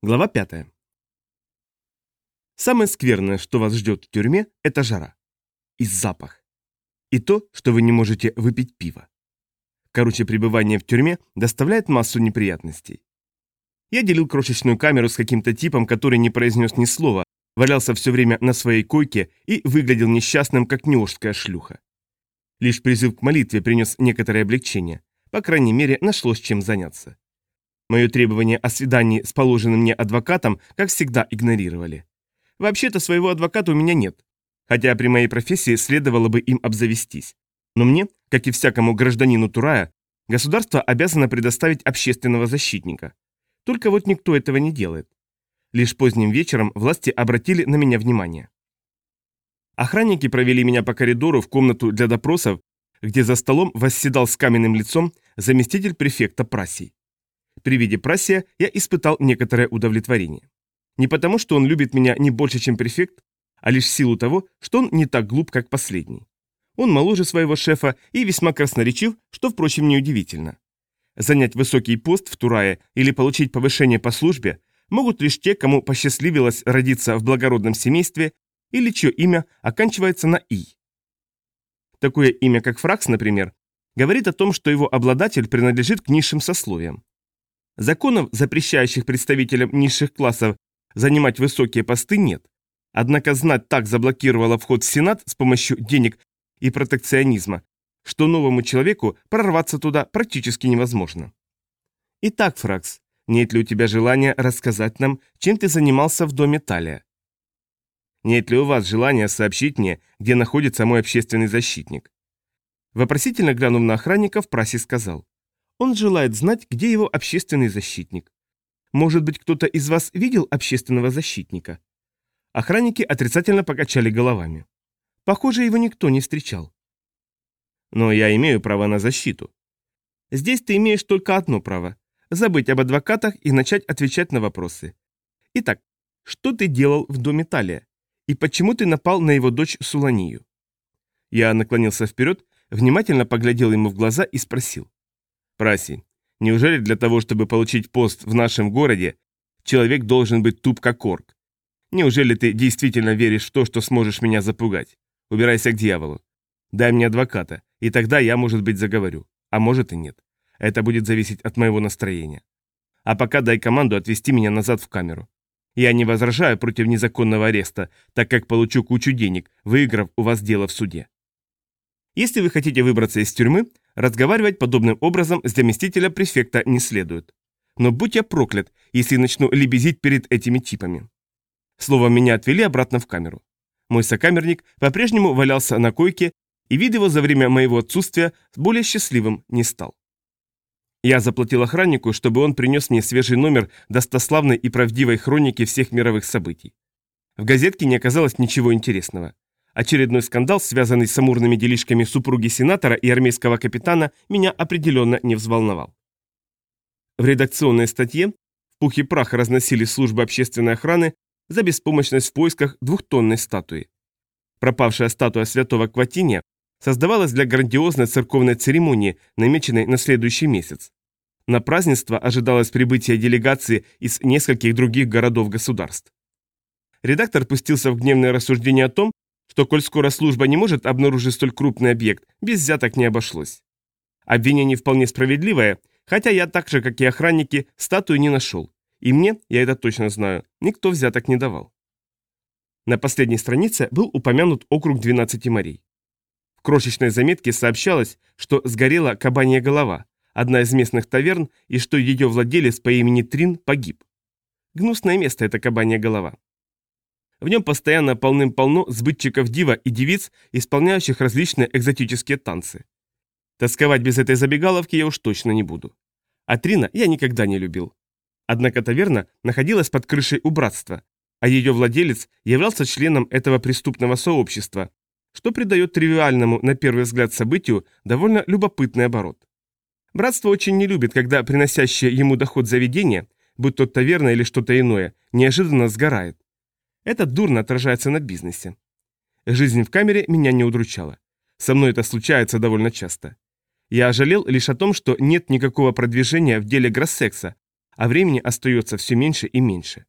Глава 5. Самое скверное, что вас ждет в тюрьме, это жара. И запах. И то, что вы не можете выпить пиво. Короче, пребывание в тюрьме доставляет массу неприятностей. Я делил крошечную камеру с каким-то типом, который не произнес ни слова, валялся все время на своей койке и выглядел несчастным, как неожская шлюха. Лишь призыв к молитве принес некоторое облегчение. По крайней мере, нашлось чем заняться. Мое требование о свидании с положенным мне адвокатом, как всегда, игнорировали. Вообще-то своего адвоката у меня нет, хотя при моей профессии следовало бы им обзавестись. Но мне, как и всякому гражданину Турая, государство обязано предоставить общественного защитника. Только вот никто этого не делает. Лишь поздним вечером власти обратили на меня внимание. Охранники провели меня по коридору в комнату для допросов, где за столом восседал с каменным лицом заместитель префекта Прасий. При виде Прасия я испытал некоторое удовлетворение. Не потому, что он любит меня не больше, чем префект, а лишь в силу того, что он не так глуп, как последний. Он моложе своего шефа и весьма красноречив, что, впрочем, неудивительно. Занять высокий пост в Турае или получить повышение по службе могут лишь те, кому посчастливилось родиться в благородном семействе или чье имя оканчивается на «и». Такое имя, как Фракс, например, говорит о том, что его обладатель принадлежит к низшим сословиям. Законов, запрещающих представителям низших классов занимать высокие посты, нет. Однако знать так заблокировала вход в Сенат с помощью денег и протекционизма, что новому человеку прорваться туда практически невозможно. Итак, Фракс, нет ли у тебя желания рассказать нам, чем ты занимался в доме Талия? Нет ли у вас желания сообщить мне, где находится мой общественный защитник? Вопросительно глянув на охранников, Праси сказал. Он желает знать, где его общественный защитник. Может быть, кто-то из вас видел общественного защитника? Охранники отрицательно покачали головами. Похоже, его никто не встречал. Но я имею право на защиту. Здесь ты имеешь только одно право – забыть об адвокатах и начать отвечать на вопросы. Итак, что ты делал в доме Талия? И почему ты напал на его дочь Суланию? Я наклонился вперед, внимательно поглядел ему в глаза и спросил. Праси, неужели для того, чтобы получить пост в нашем городе, человек должен быть туп как орк? Неужели ты действительно веришь в то, что сможешь меня запугать? Убирайся к дьяволу. Дай мне адвоката, и тогда я, может быть, заговорю. А может и нет. Это будет зависеть от моего настроения. А пока дай команду отвезти меня назад в камеру. Я не возражаю против незаконного ареста, так как получу кучу денег, выиграв у вас дело в суде. Если вы хотите выбраться из тюрьмы, разговаривать подобным образом с заместителя префекта не следует. Но будь я проклят, если начну лебезить перед этими типами. Словом, меня отвели обратно в камеру. Мой сокамерник по-прежнему валялся на койке, и вид его за время моего отсутствия более счастливым не стал. Я заплатил охраннику, чтобы он принес мне свежий номер достославной и правдивой хроники всех мировых событий. В газетке не оказалось ничего интересного. Очередной скандал, связанный с амурными делишками супруги сенатора и армейского капитана, меня определенно не взволновал. В редакционной статье в пух и прах разносили службы общественной охраны за беспомощность в поисках двухтонной статуи. Пропавшая статуя святого Кватиния создавалась для грандиозной церковной церемонии, намеченной на следующий месяц. На празднество ожидалось прибытие делегации из нескольких других городов-государств. Редактор пустился в гневное рассуждение о том, что коль скоро служба не может обнаружить столь крупный объект, без взяток не обошлось. Обвинение вполне справедливое, хотя я так же, как и охранники, статую не нашел. И мне, я это точно знаю, никто взяток не давал. На последней странице был упомянут округ 12 морей. В крошечной заметке сообщалось, что сгорела кабанья голова, одна из местных таверн, и что ее владелец по имени Трин погиб. Гнусное место это кабанья голова. В нем постоянно полным-полно сбытчиков дива и девиц, исполняющих различные экзотические танцы. Тосковать без этой забегаловки я уж точно не буду. А Трина я никогда не любил. Однако таверна находилась под крышей у братства, а ее владелец являлся членом этого преступного сообщества, что придает тривиальному, на первый взгляд, событию довольно любопытный оборот. Братство очень не любит, когда приносящее ему доход заведение, будь то таверна или что-то иное, неожиданно сгорает. Это дурно отражается на бизнесе. Жизнь в камере меня не удручала. Со мной это случается довольно часто. Я жалел лишь о том, что нет никакого продвижения в деле Гроссекса, а времени остается все меньше и меньше.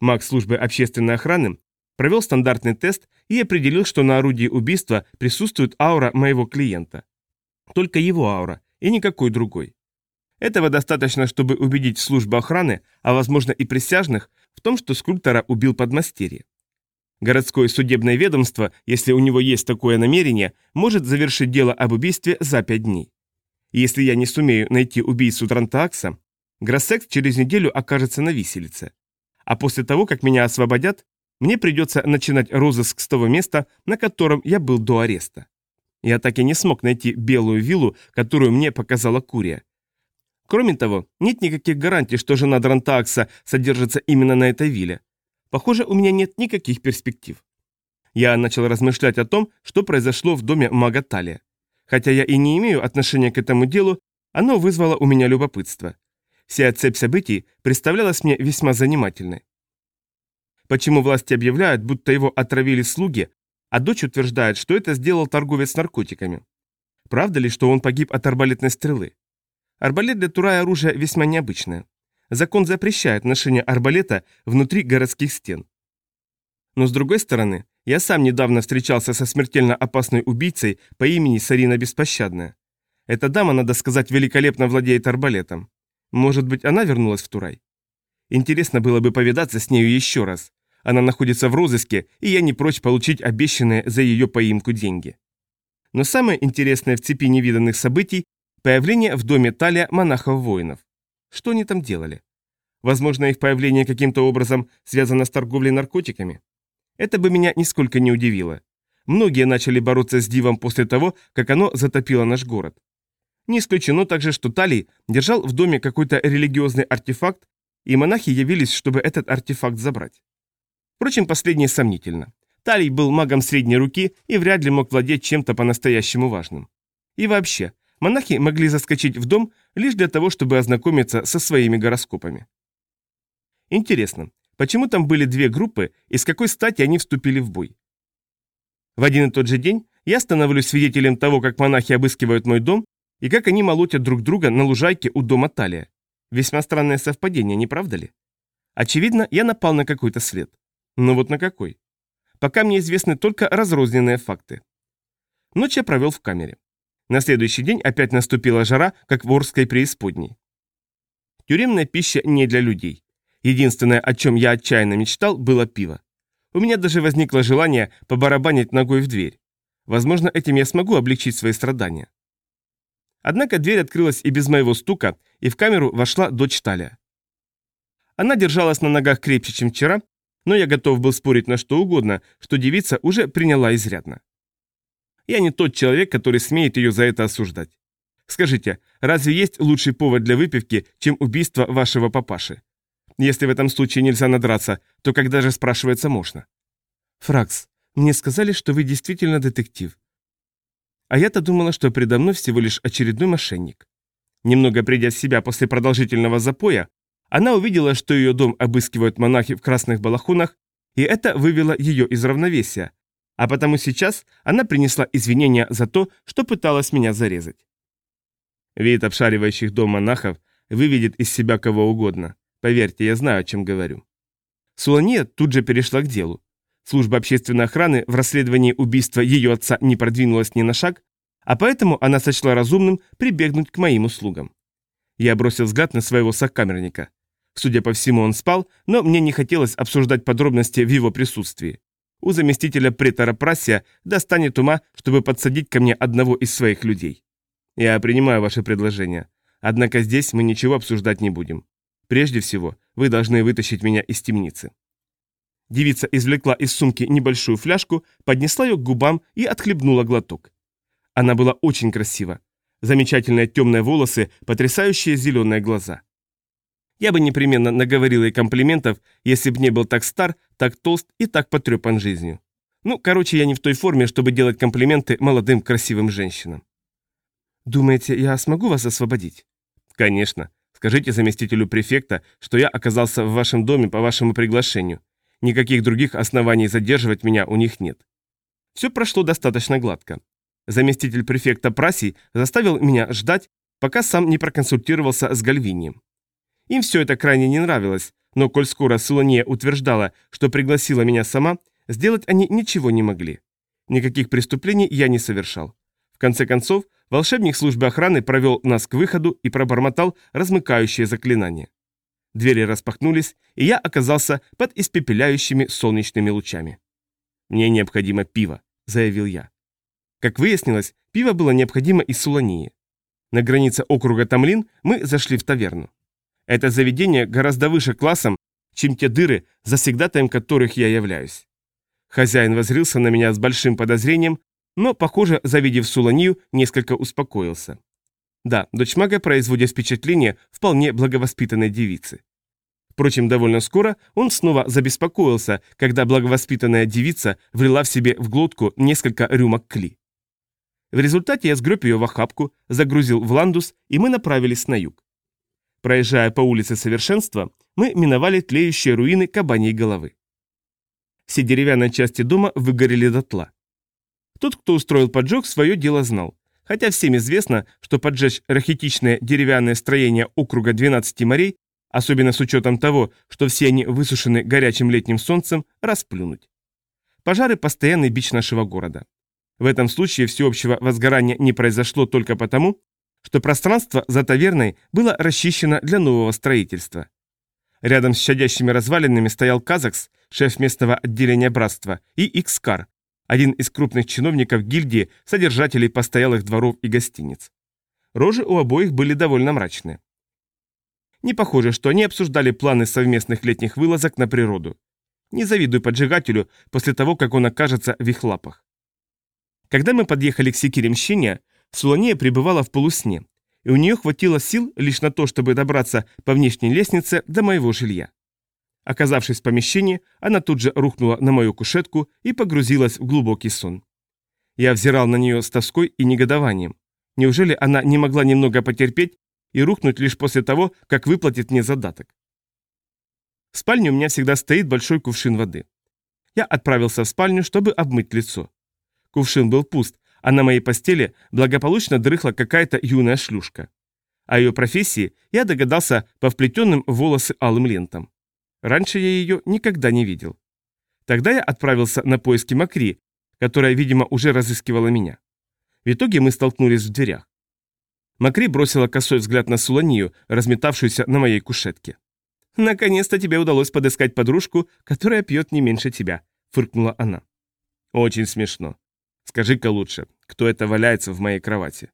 Маг службы общественной охраны провел стандартный тест и определил, что на орудии убийства присутствует аура моего клиента. Только его аура и никакой другой. Этого достаточно, чтобы убедить службу охраны, а возможно и присяжных, в том, что скульптора убил подмастерье. Городское судебное ведомство, если у него есть такое намерение, может завершить дело об убийстве за пять дней. Если я не сумею найти убийцу Трантаакса, Гроссекс через неделю окажется на виселице. А после того, как меня освободят, мне придется начинать розыск с того места, на котором я был до ареста. Я так и не смог найти белую виллу, которую мне показала Курия. Кроме того, нет никаких гарантий, что жена Дрантакса содержится именно на этой вилле. Похоже, у меня нет никаких перспектив. Я начал размышлять о том, что произошло в доме мага Талия. Хотя я и не имею отношения к этому делу, оно вызвало у меня любопытство. Вся цепь событий представлялась мне весьма занимательной. Почему власти объявляют, будто его отравили слуги, а дочь утверждает, что это сделал торговец наркотиками? Правда ли, что он погиб от арбалетной стрелы? Арбалет для Турая оружие весьма необычное. Закон запрещает ношение арбалета внутри городских стен. Но с другой стороны, я сам недавно встречался со смертельно опасной убийцей по имени Сарина Беспощадная. Эта дама, надо сказать, великолепно владеет арбалетом. Может быть, она вернулась в Турай? Интересно было бы повидаться с нею еще раз. Она находится в розыске, и я не прочь получить обещанные за ее поимку деньги. Но самое интересное в цепи невиданных событий – появление в доме Талия монахов-воинов. Что они там делали? Возможно, их появление каким-то образом связано с торговлей наркотиками? Это бы меня нисколько не удивило. Многие начали бороться с дивом после того, как оно затопило наш город. Не исключено также, что Талий держал в доме какой-то религиозный артефакт, и монахи явились, чтобы этот артефакт забрать. Впрочем, последнее сомнительно. Талий был магом средней руки и вряд ли мог владеть чем-то по-настоящему важным. И вообще, монахи могли заскочить в дом лишь для того, чтобы ознакомиться со своими гороскопами. Интересно, почему там были две группы и с какой стати они вступили в бой? В один и тот же день я становлюсь свидетелем того, как монахи обыскивают мой дом и как они молотят друг друга на лужайке у дома Талия. Весьма странное совпадение, не правда ли? Очевидно, я напал на какой-то след. Но вот на какой? Пока мне известны только разрозненные факты. Ночь я провел в камере. На следующий день опять наступила жара, как в Орской преисподней. Тюремная пища не для людей. Единственное, о чем я отчаянно мечтал, было пиво. У меня даже возникло желание побарабанить ногой в дверь. Возможно, этим я смогу облегчить свои страдания. Однако дверь открылась и без моего стука, и в камеру вошла дочь Таля. Она держалась на ногах крепче, чем вчера, но я готов был спорить на что угодно, что девица уже приняла изрядно. Я не тот человек, который смеет ее за это осуждать. Скажите, разве есть лучший повод для выпивки, чем убийство вашего папаши? Если в этом случае нельзя надраться, то когда же, спрашивается, можно? Фракс, мне сказали, что вы действительно детектив. А я-то думала, что предо мной всего лишь очередной мошенник. Немного придя в себя после продолжительного запоя, она увидела, что ее дом обыскивают монахи в красных балахонах, и это вывело ее из равновесия, а потому сейчас она принесла извинения за то, что пыталась меня зарезать. Вид обшаривающих дом монахов выведет из себя кого угодно. Поверьте, я знаю, о чем говорю. Сулания тут же перешла к делу. Служба общественной охраны в расследовании убийства ее отца не продвинулась ни на шаг, а поэтому она сочла разумным прибегнуть к моим услугам. Я бросил взгляд на своего сокамерника. Судя по всему, он спал, но мне не хотелось обсуждать подробности в его присутствии. У заместителя претора Прасия достанет ума, чтобы подсадить ко мне одного из своих людей. Я принимаю ваше предложение. Однако здесь мы ничего обсуждать не будем. Прежде всего, вы должны вытащить меня из темницы. Девица извлекла из сумки небольшую фляжку, поднесла ее к губам и отхлебнула глоток. Она была очень красива. Замечательные темные волосы, потрясающие зеленые глаза. Я бы непременно наговорил ей комплиментов, если бы не был так стар, так толст и так потрепан жизнью. Ну, короче, я не в той форме, чтобы делать комплименты молодым красивым женщинам. Думаете, я смогу вас освободить? Конечно. Скажите заместителю префекта, что я оказался в вашем доме по вашему приглашению. Никаких других оснований задерживать меня у них нет. Все прошло достаточно гладко. Заместитель префекта Прасий заставил меня ждать, пока сам не проконсультировался с Гальвинием. Им все это крайне не нравилось, но коль скоро Сулания утверждала, что пригласила меня сама, сделать они ничего не могли. Никаких преступлений я не совершал. В конце концов, волшебник службы охраны провел нас к выходу и пробормотал размыкающее заклинание. Двери распахнулись, и я оказался под испепеляющими солнечными лучами. «Мне необходимо пиво», — заявил я. Как выяснилось, пиво было необходимо из Сулании. На границе округа Тамлин мы зашли в таверну. Это заведение гораздо выше классом, чем те дыры, завсегдатаем которых я являюсь. Хозяин возрился на меня с большим подозрением, но, похоже, завидев Суланию, несколько успокоился. Да, дочь мага производит впечатление вполне благовоспитанной девицы. Впрочем, довольно скоро он снова забеспокоился, когда благовоспитанная девица влила в себе в глотку несколько рюмок кли. В результате я сгреб ее в охапку, загрузил в ландус, и мы направились на юг. Проезжая по улице Совершенства, мы миновали тлеющие руины кабаньей головы. Все деревянные части дома выгорели дотла. Тот, кто устроил поджог, свое дело знал. Хотя всем известно, что поджечь рахитичное деревянное строение округа 12 морей, особенно с учетом того, что все они высушены горячим летним солнцем, расплюнуть. Пожары – постоянный бич нашего города. В этом случае всеобщего возгорания не произошло только потому, что пространство за таверной было расчищено для нового строительства. Рядом с щадящими развалинами стоял Казакс, шеф местного отделения братства, и Икскар, один из крупных чиновников гильдии, содержателей постоялых дворов и гостиниц. Рожи у обоих были довольно мрачные. Не похоже, что они обсуждали планы совместных летних вылазок на природу. Не завидуй поджигателю после того, как он окажется в их лапах. Когда мы подъехали к Секиремщине, Сулания пребывала в полусне, и у нее хватило сил лишь на то, чтобы добраться по внешней лестнице до моего жилья. Оказавшись в помещении, она тут же рухнула на мою кушетку и погрузилась в глубокий сон. Я взирал на нее с тоской и негодованием. Неужели она не могла немного потерпеть и рухнуть лишь после того, как выплатит мне задаток? В спальне у меня всегда стоит большой кувшин воды. Я отправился в спальню, чтобы обмыть лицо. Кувшин был пуст, а на моей постели благополучно дрыхла какая-то юная шлюшка. О ее профессии я догадался по вплетенным волосы алым лентам. Раньше я ее никогда не видел. Тогда я отправился на поиски Макри, которая, видимо, уже разыскивала меня. В итоге мы столкнулись в дверях. Макри бросила косой взгляд на Суланию, разметавшуюся на моей кушетке. «Наконец-то тебе удалось подыскать подружку, которая пьет не меньше тебя», — фыркнула она. «Очень смешно. Скажи-ка лучше, кто это валяется в моей кровати?»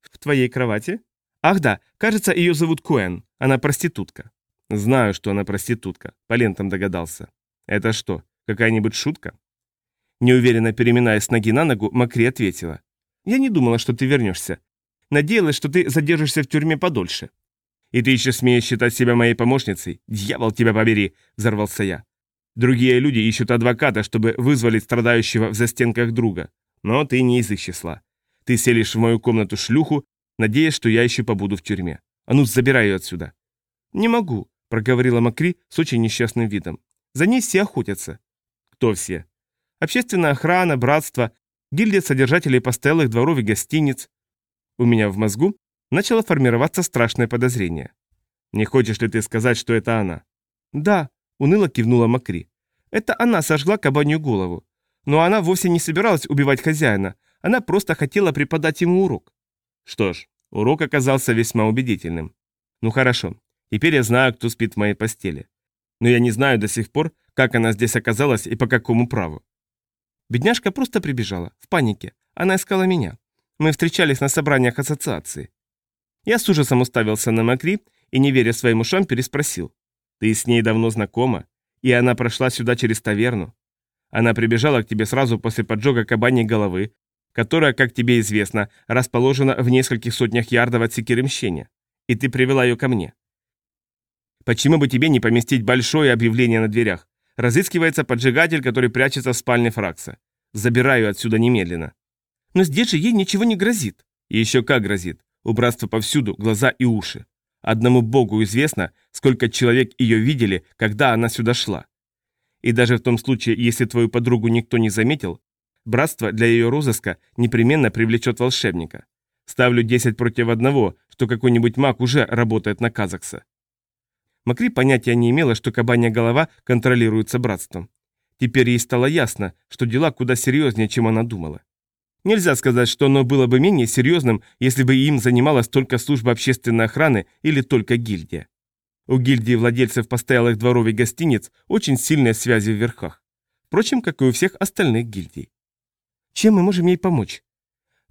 «В твоей кровати?» «Ах да, кажется, ее зовут Коэн. Она проститутка». «Знаю, что она проститутка. По лентам догадался. Это что, какая-нибудь шутка?» Неуверенно переминаясь с ноги на ногу, Макри ответила. «Я не думала, что ты вернешься. Надеялась, что ты задержишься в тюрьме подольше». «И ты еще смеешь считать себя моей помощницей? Дьявол тебя побери!» – взорвался я. «Другие люди ищут адвоката, чтобы вызволить страдающего в застенках друга. Но ты не из их числа. Ты селишь в мою комнату шлюху, надеясь, что я еще побуду в тюрьме. А ну, забирай ее отсюда. Не могу, проговорила Макри с очень несчастным видом. За ней все охотятся. Кто все? Общественная охрана, братство, гильдия содержателей постоялых дворов и гостиниц. У меня в мозгу начало формироваться страшное подозрение. Не хочешь ли ты сказать, что это она? Да, уныло кивнула Макри. Это она сожгла кабанью голову. Но она вовсе не собиралась убивать хозяина, она просто хотела преподать ему урок. Что ж, урок оказался весьма убедительным. Ну хорошо, теперь я знаю, кто спит в моей постели. Но я не знаю до сих пор, как она здесь оказалась и по какому праву. Бедняжка просто прибежала, в панике. Она искала меня. Мы встречались на собраниях ассоциации. Я с ужасом уставился на Макри и, не веря своим ушам, переспросил. «Ты с ней давно знакома? И она прошла сюда через таверну? Она прибежала к тебе сразу после поджога кабаней головы, которая, как тебе известно, расположена в нескольких сотнях ярдов от Секиремщения. И ты привела ее ко мне. Почему бы тебе не поместить большое объявление на дверях? Разыскивается поджигатель, который прячется в спальне Фракса. Забираю отсюда немедленно. Но здесь же ей ничего не грозит. И еще как грозит. У братства повсюду глаза и уши. Одному богу известно, сколько человек ее видели, когда она сюда шла. И даже в том случае, если твою подругу никто не заметил, братство для ее розыска непременно привлечет волшебника. Ставлю 10 против одного, что какой-нибудь маг уже работает на Казакса. Макри понятия не имела, что кабанья голова контролируется братством. Теперь ей стало ясно, что дела куда серьезнее, чем она думала. Нельзя сказать, что оно было бы менее серьезным, если бы им занималась только служба общественной охраны или только гильдия. У гильдии владельцев постоялых дворов и гостиниц очень сильные связи в верхах. Впрочем, как и у всех остальных гильдий. Чем мы можем ей помочь?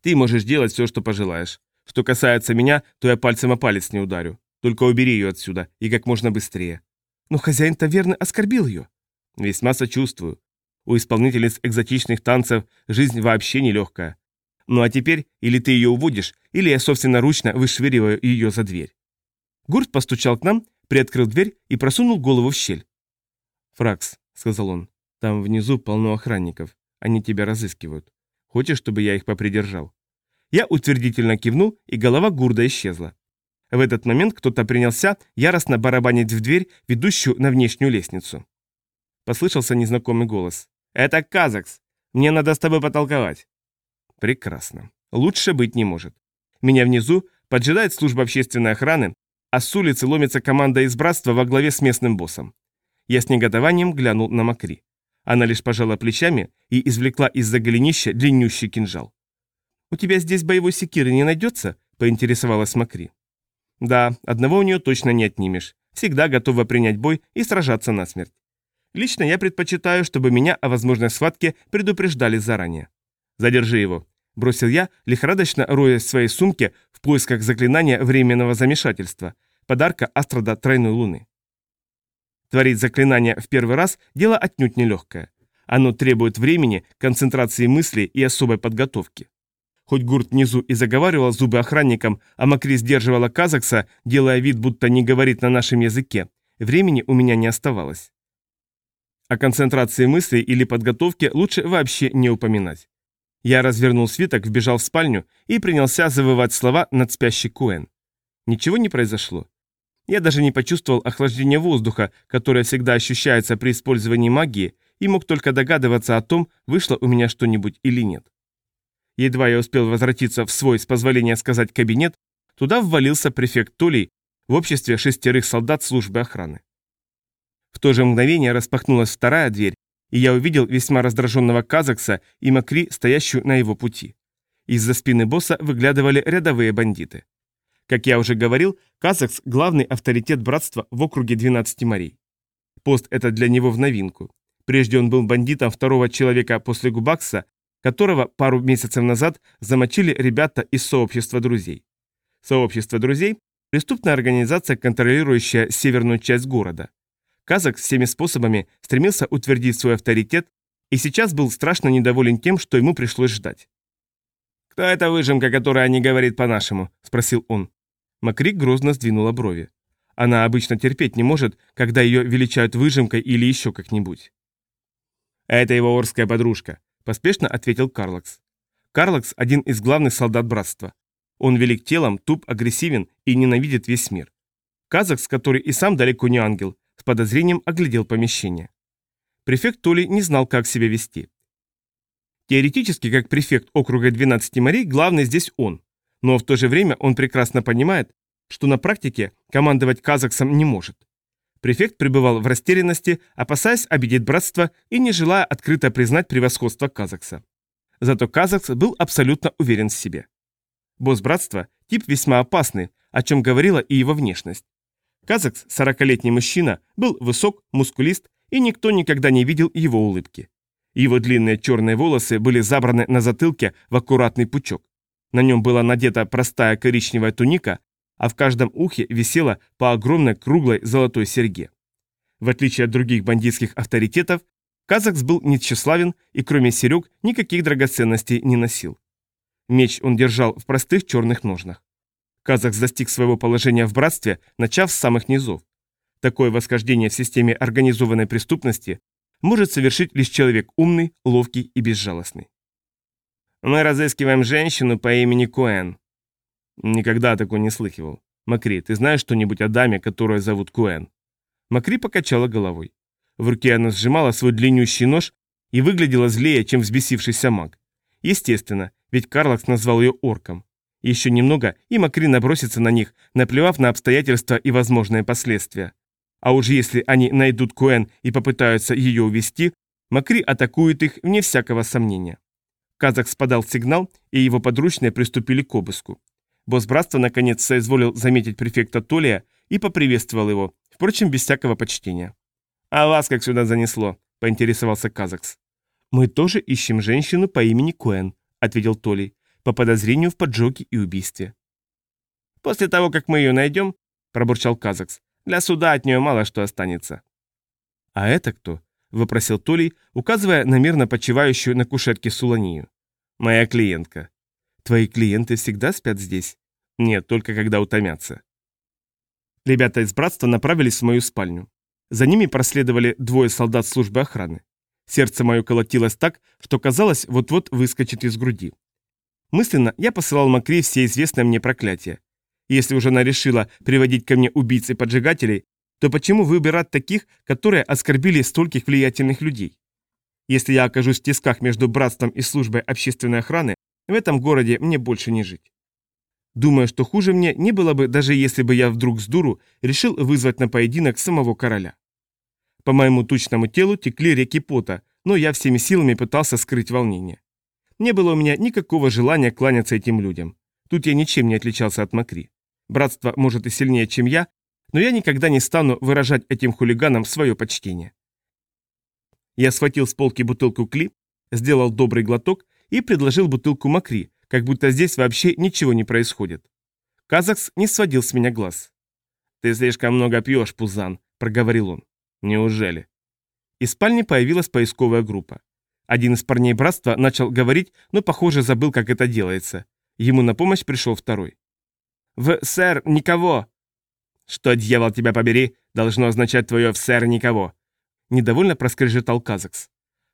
Ты можешь делать все, что пожелаешь. Что касается меня, то я пальцем о палец не ударю. Только убери ее отсюда, и как можно быстрее. Но хозяин таверны оскорбил ее. Весьма сочувствую. У исполнительниц экзотичных танцев жизнь вообще нелегкая. Ну а теперь или ты ее уводишь, или я собственноручно вышвыриваю ее за дверь. Гурт постучал к нам, приоткрыл дверь и просунул голову в щель. «Фракс», — сказал он, — «там внизу полно охранников. Они тебя разыскивают. Хочешь, чтобы я их попридержал?» Я утвердительно кивнул, и голова Гурда исчезла. В этот момент кто-то принялся яростно барабанить в дверь, ведущую на внешнюю лестницу. Послышался незнакомый голос. «Это Казакс! Мне надо с тобой потолковать!» Прекрасно. Лучше быть не может. Меня внизу поджидает служба общественной охраны, а с улицы ломится команда из братства во главе с местным боссом. Я с негодованием глянул на Макри. Она лишь пожала плечами и извлекла из-за голенища длиннющий кинжал. «У тебя здесь боевой секиры не найдется?» – поинтересовалась Макри. «Да, одного у нее точно не отнимешь. Всегда готова принять бой и сражаться насмерть. Лично я предпочитаю, чтобы меня о возможной схватке предупреждали заранее. Задержи его, бросил я, лихорадочно роясь в своей сумке в поисках заклинания временного замешательства, подарка Астрода Тройной Луны. Творить заклинание в первый раз – дело отнюдь нелегкое. Оно требует времени, концентрации мысли и особой подготовки. Хоть Гурт внизу и заговаривал зубы охранникам, а Макри сдерживала Казакса, делая вид, будто не говорит на нашем языке, времени у меня не оставалось. О концентрации мыслей или подготовке лучше вообще не упоминать. Я развернул свиток, вбежал в спальню и принялся завывать слова над спящей Куэн. Ничего не произошло. Я даже не почувствовал охлаждения воздуха, которое всегда ощущается при использовании магии, и мог только догадываться о том, вышло у меня что-нибудь или нет. Едва я успел возвратиться в свой, с позволения сказать, кабинет, туда ввалился префект Толей в обществе шестерых солдат службы охраны. В то же мгновение распахнулась вторая дверь, и я увидел весьма раздраженного Казакса и Макри, стоящую на его пути. Из-за спины босса выглядывали рядовые бандиты. Как я уже говорил, Казакс – главный авторитет братства в округе 12 морей. Пост это для него в новинку. Прежде он был бандитом второго человека после Губакса, которого пару месяцев назад замочили ребята из сообщества друзей. Сообщество друзей – преступная организация, контролирующая северную часть города. Казак всеми способами стремился утвердить свой авторитет и сейчас был страшно недоволен тем, что ему пришлось ждать. «Кто эта выжимка, которая не говорит по-нашему?» – спросил он. Макрик грозно сдвинула брови. Она обычно терпеть не может, когда ее величают выжимкой или еще как-нибудь. «Это его орская подружка», – поспешно ответил Карлакс. Карлакс – один из главных солдат братства. Он велик телом, туп, агрессивен и ненавидит весь мир. Казакс, который и сам далеко не ангел, с подозрением оглядел помещение. Префект Толи не знал, как себя вести. Теоретически, как префект округа 12 морей, главный здесь он. Но в то же время он прекрасно понимает, что на практике командовать казаксом не может. Префект пребывал в растерянности, опасаясь обидеть братство и не желая открыто признать превосходство казакса. Зато казакс был абсолютно уверен в себе. Босс братства – тип весьма опасный, о чем говорила и его внешность. Казакс, сорокалетний мужчина, был высок, мускулист, и никто никогда не видел его улыбки. Его длинные черные волосы были забраны на затылке в аккуратный пучок. На нем была надета простая коричневая туника, а в каждом ухе висела по огромной круглой золотой серьге. В отличие от других бандитских авторитетов, Казакс был нетчеславен и кроме серег никаких драгоценностей не носил. Меч он держал в простых черных ножнах. Казах достиг своего положения в братстве, начав с самых низов. Такое восхождение в системе организованной преступности может совершить лишь человек умный, ловкий и безжалостный. «Мы разыскиваем женщину по имени Куэн». Никогда такой не слыхивал. Макри, ты знаешь что-нибудь о даме, которую зовут Куэн? Макри покачала головой. В руке она сжимала свой длиннющий нож и выглядела злее, чем взбесившийся маг. Естественно, ведь Карлакс назвал ее орком. Еще немного, и Макри набросится на них, наплевав на обстоятельства и возможные последствия. А уж если они найдут Куэн и попытаются ее увести, Макри атакует их вне всякого сомнения. Казак спадал сигнал, и его подручные приступили к обыску. Босс наконец соизволил заметить префекта Толия и поприветствовал его, впрочем, без всякого почтения. «А вас как сюда занесло?» – поинтересовался Казакс. «Мы тоже ищем женщину по имени Куэн», – ответил Толий, по подозрению в поджоге и убийстве. «После того, как мы ее найдем», – пробурчал Казакс, – «для суда от нее мало что останется». «А это кто?» – вопросил Толий, указывая на мирно почивающую на кушетке Суланию. «Моя клиентка». «Твои клиенты всегда спят здесь?» «Нет, только когда утомятся». Ребята из братства направились в мою спальню. За ними проследовали двое солдат службы охраны. Сердце мое колотилось так, что казалось, вот-вот выскочит из груди. Мысленно я посылал Макри все известные мне проклятия. Если уже она решила приводить ко мне убийц и поджигателей, то почему выбирать таких, которые оскорбили стольких влиятельных людей? Если я окажусь в тисках между братством и службой общественной охраны, в этом городе мне больше не жить. Думаю, что хуже мне не было бы, даже если бы я вдруг с дуру решил вызвать на поединок самого короля. По моему тучному телу текли реки пота, но я всеми силами пытался скрыть волнение. Не было у меня никакого желания кланяться этим людям. Тут я ничем не отличался от Макри. Братство может и сильнее, чем я, но я никогда не стану выражать этим хулиганам свое почтение. Я схватил с полки бутылку Кли, сделал добрый глоток и предложил бутылку Макри, как будто здесь вообще ничего не происходит. Казакс не сводил с меня глаз. «Ты слишком много пьешь, Пузан», — проговорил он. «Неужели?» Из спальни появилась поисковая группа. Один из парней братства начал говорить, но, похоже, забыл, как это делается. Ему на помощь пришел второй. «В, сэр, никого!» «Что, дьявол, тебя побери, должно означать твое «в, сэр, никого!» Недовольно проскрежетал Казакс.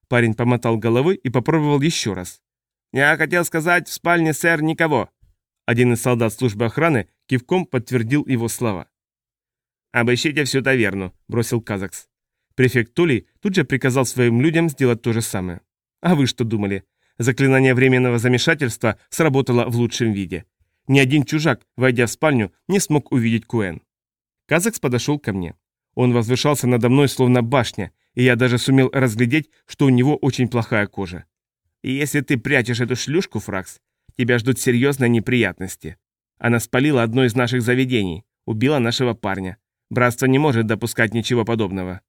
Парень помотал головой и попробовал еще раз. «Я хотел сказать, в спальне, сэр, никого!» Один из солдат службы охраны кивком подтвердил его слова. «Обыщите всю таверну», — бросил Казакс. Префект Толей тут же приказал своим людям сделать то же самое. А вы что думали? Заклинание временного замешательства сработало в лучшем виде. Ни один чужак, войдя в спальню, не смог увидеть Куэн. Казакс подошел ко мне. Он возвышался надо мной словно башня, и я даже сумел разглядеть, что у него очень плохая кожа. И если ты прячешь эту шлюшку, Фракс, тебя ждут серьезные неприятности. Она спалила одно из наших заведений, убила нашего парня. Братство не может допускать ничего подобного.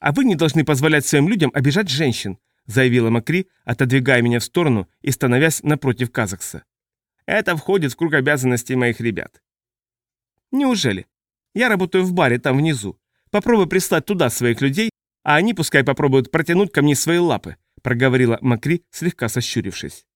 «А вы не должны позволять своим людям обижать женщин», заявила Макри, отодвигая меня в сторону и становясь напротив Казакса. «Это входит в круг обязанностей моих ребят». «Неужели? Я работаю в баре там внизу. Попробуй прислать туда своих людей, а они пускай попробуют протянуть ко мне свои лапы проговорила Макри, слегка сощурившись.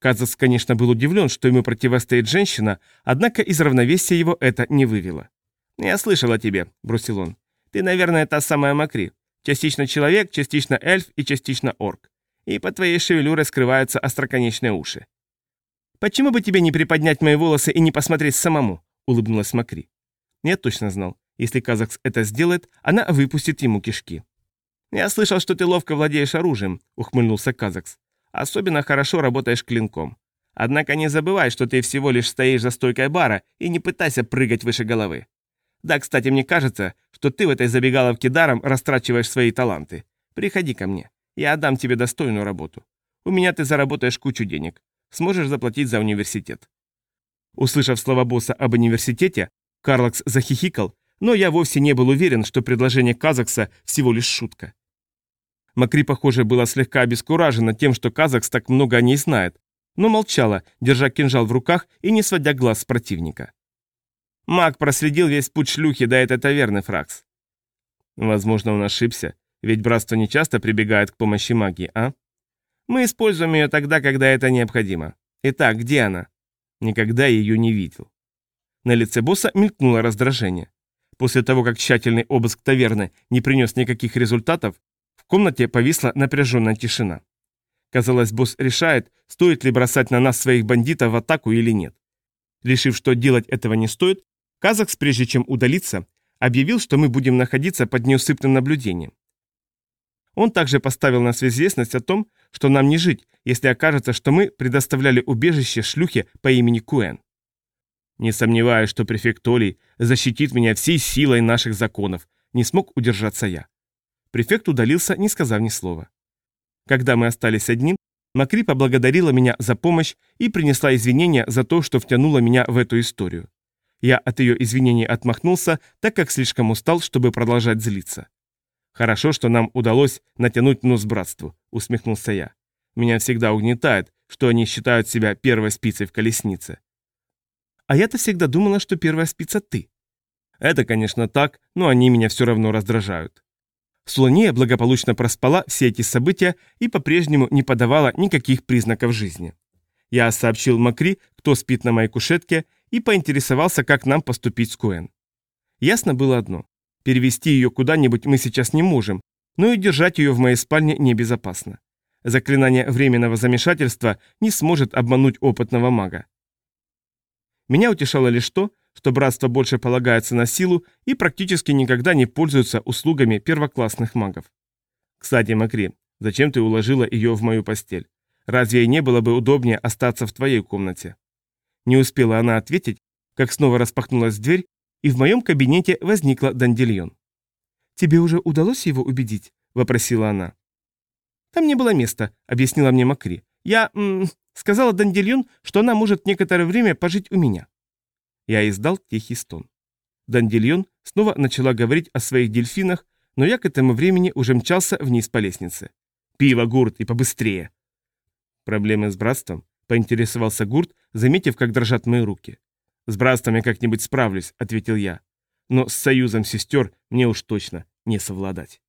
Казас, конечно, был удивлен, что ему противостоит женщина, однако из равновесия его это не вывело. «Я слышал о тебе», — бросил он. «Ты, наверное, та самая Макри. Частично человек, частично эльф и частично орк. И под твоей шевелюрой скрываются остроконечные уши». «Почему бы тебе не приподнять мои волосы и не посмотреть самому?» — улыбнулась Макри. Я точно знал, если Казакс это сделает, она выпустит ему кишки. «Я слышал, что ты ловко владеешь оружием», — ухмыльнулся Казакс. «Особенно хорошо работаешь клинком. Однако не забывай, что ты всего лишь стоишь за стойкой бара и не пытайся прыгать выше головы. Да, кстати, мне кажется, что ты в этой забегаловке даром растрачиваешь свои таланты. Приходи ко мне. Я отдам тебе достойную работу. У меня ты заработаешь кучу денег. Сможешь заплатить за университет». Услышав слова босса об университете, Карлакс захихикал но я вовсе не был уверен, что предложение Казакса всего лишь шутка. Макри, похоже, была слегка обескуражена тем, что Казакс так много о ней знает, но молчала, держа кинжал в руках и не сводя глаз с противника. Маг проследил весь путь шлюхи до этой таверны, Фракс. Возможно, он ошибся, ведь братство не часто прибегает к помощи магии, а? Мы используем ее тогда, когда это необходимо. Итак, где она? Никогда ее не видел. На лице босса мелькнуло раздражение. После того, как тщательный обыск таверны не принес никаких результатов, в комнате повисла напряженная тишина. Казалось, босс решает, стоит ли бросать на нас своих бандитов в атаку или нет. Решив, что делать этого не стоит, Казакс, прежде чем удалиться, объявил, что мы будем находиться под неусыпным наблюдением. Он также поставил нас в известность о том, что нам не жить, если окажется, что мы предоставляли убежище шлюхе по имени Куэн. Не сомневаюсь, что префект Толий защитит меня всей силой наших законов, Не смог удержаться я. Префект удалился, не сказав ни слова. Когда мы остались одни, Макри поблагодарила меня за помощь и принесла извинения за то, что втянула меня в эту историю. Я от ее извинений отмахнулся, так как слишком устал, чтобы продолжать злиться. «Хорошо, что нам удалось натянуть нос братству», — усмехнулся я. «Меня всегда угнетает, что они считают себя первой спицей в колеснице». «А я-то всегда думала, что первая спица ты». «Это, конечно, так, но они меня все равно раздражают». Слония благополучно проспала все эти события и по-прежнему не подавала никаких признаков жизни. Я сообщил Макри, кто спит на моей кушетке, и поинтересовался, как нам поступить с Коэн. Ясно было одно. Перевести ее куда-нибудь мы сейчас не можем, но и держать ее в моей спальне небезопасно. Заклинание временного замешательства не сможет обмануть опытного мага. Меня утешало лишь то, что братство больше полагается на силу и практически никогда не пользуется услугами первоклассных магов. Кстати, Макри, зачем ты уложила ее в мою постель? Разве ей не было бы удобнее остаться в твоей комнате? Не успела она ответить, как снова распахнулась дверь, и в моем кабинете возникла Дандильон. «Тебе уже удалось его убедить?» – вопросила она. «Там не было места», – объяснила мне Макри. «Я м -м, сказала Дандильон, что она может некоторое время пожить у меня». Я издал тихий стон. Дандильон снова начала говорить о своих дельфинах, но я к этому времени уже мчался вниз по лестнице. «Пиво, Гурт, и побыстрее!» «Проблемы с братством?» — поинтересовался Гурт, заметив, как дрожат мои руки. «С братством я как-нибудь справлюсь», — ответил я. «Но с союзом сестер мне уж точно не совладать».